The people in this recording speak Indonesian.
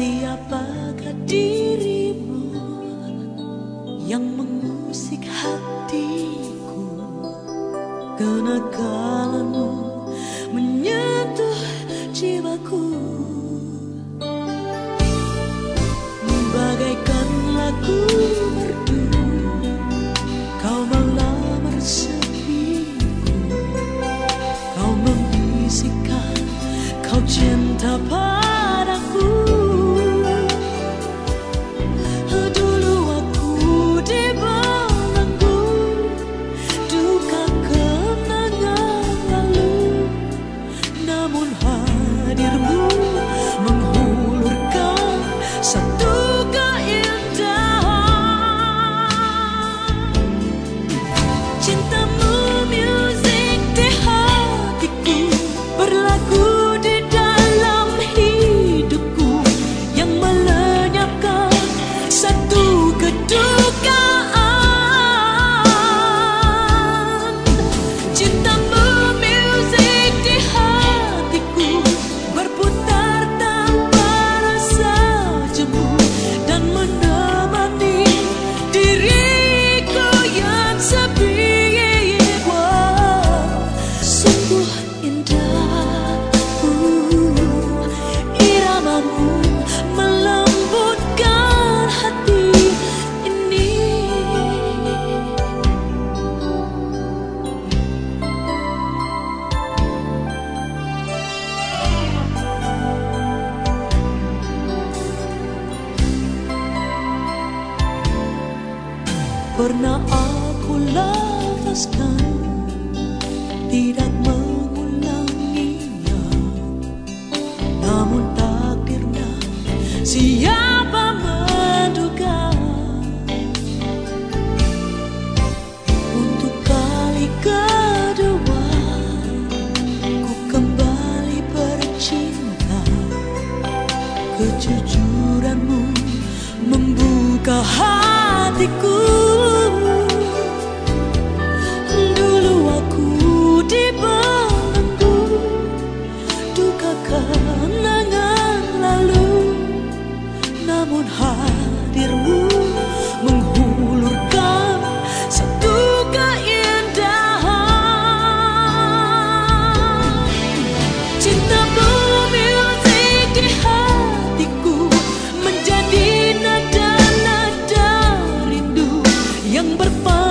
Siapakah dirimu yang mengusik hatiku? Kenakalanmu menyentuh jiwaku Bagaikan lagu merdu Kau melamar sepiku. Kau membisikkan kau cinta padaku Pernah aku lafazkan Tidak mengulanginya. Namun takdirnya Siapa menduga? Untuk kali kedua Ku kembali bercinta. Kejujuranmu hadirmu menghulurkan Satu keindahan. Cintamu music di hatiku Menjadi nada-nada rindu Yang berpadu